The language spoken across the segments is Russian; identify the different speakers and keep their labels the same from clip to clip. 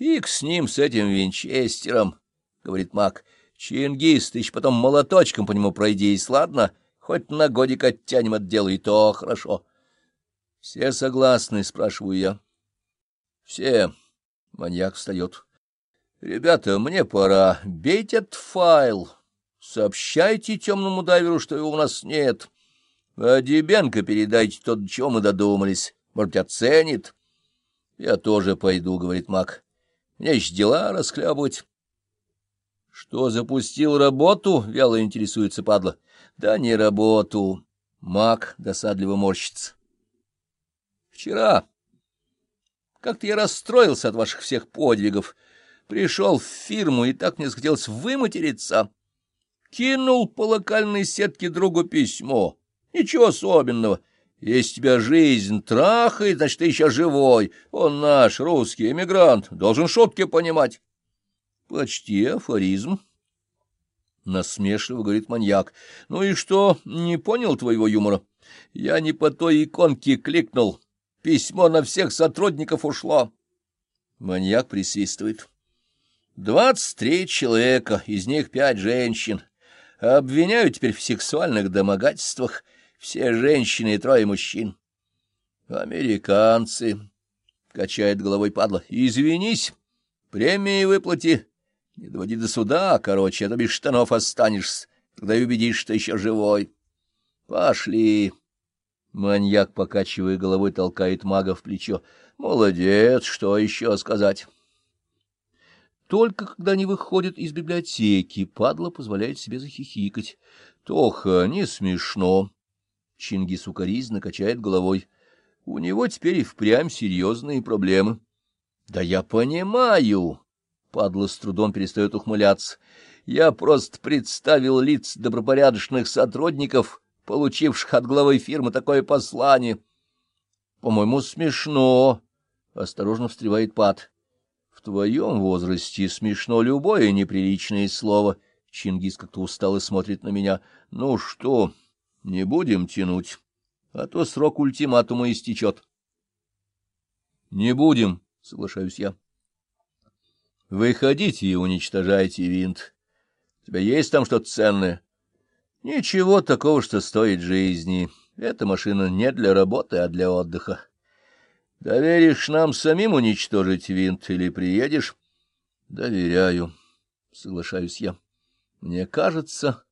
Speaker 1: Фиг с ним, с этим винчестером, — говорит маг. Чингис, ты еще потом молоточком по нему пройдись, ладно? Хоть на годик оттянем от дела, и то хорошо. — Все согласны? — спрашиваю я. — Все. Маньяк встает. — Ребята, мне пора. Бейте этот файл. Сообщайте темному дайверу, что его у нас нет. А Дебенко передайте то, до чего мы додумались. Может, оценит. — Я тоже пойду, — говорит маг. — Мне еще дела расхлебывать. — Что, запустил работу? — вяло интересуется падла. — Да не работу. Маг досадливо морщится. — Вчера как-то я расстроился от ваших всех подвигов. Пришел в фирму, и так мне захотелось выматериться. Кинул по локальной сетке другу письмо. Ничего особенного. Если тебя жизнь трахает, значит, ты еще живой. Он наш, русский эмигрант, должен шутки понимать. Почти афоризм. Насмешливо говорит маньяк. Ну и что, не понял твоего юмора? Я не по той иконке кликнул. Письмо на всех сотрудников ушло. Маньяк присвистывает. Двадцать три человека, из них пять женщин. Обвиняют теперь в сексуальных домогательствах все женщины и трое мужчин. Американцы, — качает головой падла, — извинись, премии выплати. Не доводи до суда, короче, а то без штанов останешься, тогда и убедишь, что еще живой. Пошли. Маньяк, покачивая головой, толкает мага в плечо. Молодец, что еще сказать? Только когда они выходят из библиотеки, падла позволяет себе захихикать. Тоха, не смешно. Чингис укоризненно качает головой. У него теперь и впрямь серьезные проблемы. Да я понимаю. Падла с трудом перестает ухмыляться. Я просто представил лиц добропорядочных сотрудников, получивших от главы фирмы такое послание. — По-моему, смешно, — осторожно встревает Пат. — В твоем возрасте смешно любое неприличное слово. Чингис как-то устал и смотрит на меня. — Ну что, не будем тянуть, а то срок ультиматума истечет. — Не будем, — соглашаюсь я. — Выходите и уничтожайте винт. У тебя есть там что-то ценное? — Ничего такого, что стоит жизни. Эта машина не для работы, а для отдыха. Доверишь нам самим уничтожить винт или приедешь? Доверяю, соглашаюсь я. Мне кажется,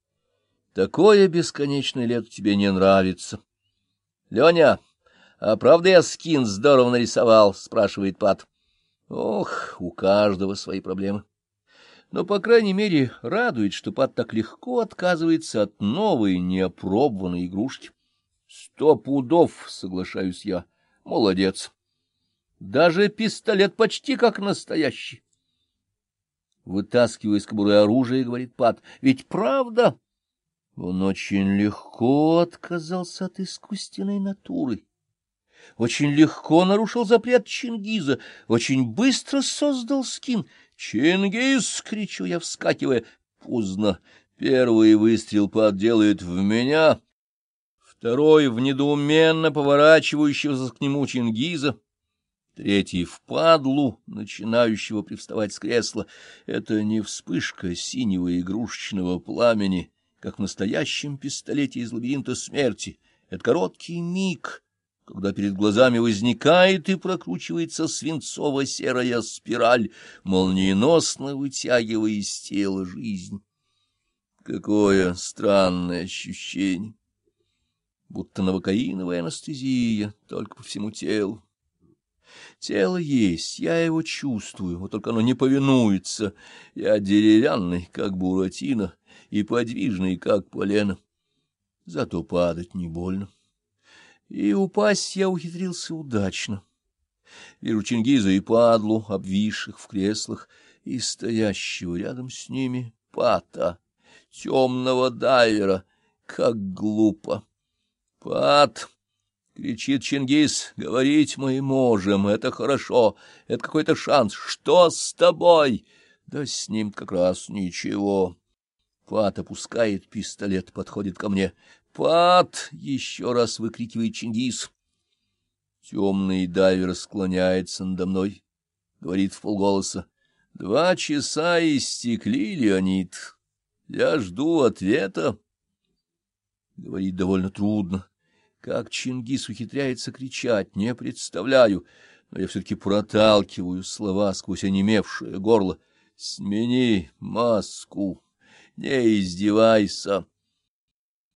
Speaker 1: такое бесконечное лето тебе не нравится. Леня, а правда я скин здорово нарисовал? спрашивает Пат. Ох, у каждого свои проблемы но, по крайней мере, радует, что Пат так легко отказывается от новой, неопробованной игрушки. Сто пудов, соглашаюсь я. Молодец. Даже пистолет почти как настоящий. Вытаскивая из кобуры оружие, говорит Пат, ведь правда? Он очень легко отказался от искусственной натуры. Очень легко нарушил запрет Чингиза, очень быстро создал скин — «Чингис!» — кричу я, вскакивая. Поздно. Первый выстрел подделает в меня, второй — в недоуменно поворачивающегося к нему Чингиза, третий — в падлу, начинающего привставать с кресла. Это не вспышка синего игрушечного пламени, как в настоящем пистолете из лабиринта смерти. Это короткий миг — когда перед глазами возникает и прокручивается свинцово-серая спираль, молниеносно вытягивая из тела жизнь. Какое странное ощущение! Будто новокаиновая анестезия, только по всему телу. Тело есть, я его чувствую, вот только оно не повинуется. Я деревянный, как буратино, и подвижный, как полено. Зато падать не больно. И упасть я ухитрился удачно. Вижу Чингиза и падлу, обвисших в креслах, и стоящего рядом с ними пата, темного дайвера. Как глупо! Пат! — кричит Чингис. — Говорить мы можем, это хорошо, это какой-то шанс. Что с тобой? Да с ним как раз ничего. Пат опускает пистолет, подходит ко мне. «Пат!» — еще раз выкрикивает Чингис. Темный дайвер склоняется надо мной, говорит в полголоса. Два часа истекли, Леонид. Я жду ответа. Говорит довольно трудно. Как Чингис ухитряется кричать, не представляю, но я все-таки проталкиваю слова сквозь онемевшее горло. «Смени маску, не издевайся».